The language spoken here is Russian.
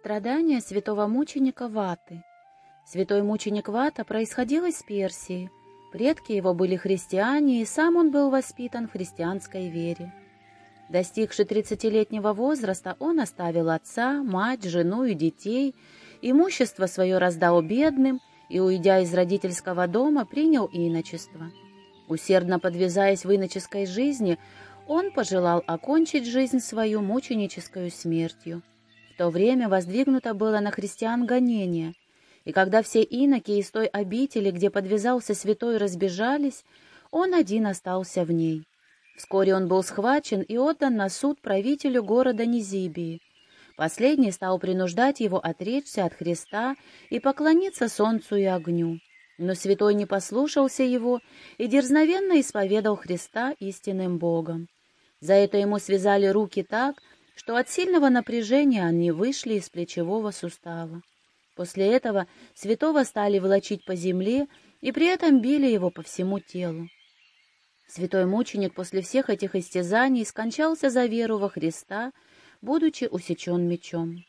Страдания святого мученика Ваты. Святой мученик Вата происходил из Персии. Предки его были христиане, и сам он был воспитан в христианской вере. Достигши тридцатилетнего возраста, он оставил отца, мать, жену и детей, имущество свое раздал бедным и, уйдя из родительского дома, принял иночество. Усердно подвязаясь в иноческой жизни, он пожелал окончить жизнь свою мученической смертью то время воздвигнуто было на христиан гонение, и когда все иноки из той обители, где подвязался святой, разбежались, он один остался в ней. Вскоре он был схвачен и отдан на суд правителю города Низибии. Последний стал принуждать его отречься от Христа и поклониться солнцу и огню. Но святой не послушался его и дерзновенно исповедал Христа истинным Богом. За это ему связали руки так, что от сильного напряжения они вышли из плечевого сустава. После этого святого стали волочить по земле и при этом били его по всему телу. Святой мученик после всех этих истязаний скончался за веру во Христа, будучи усечен мечом.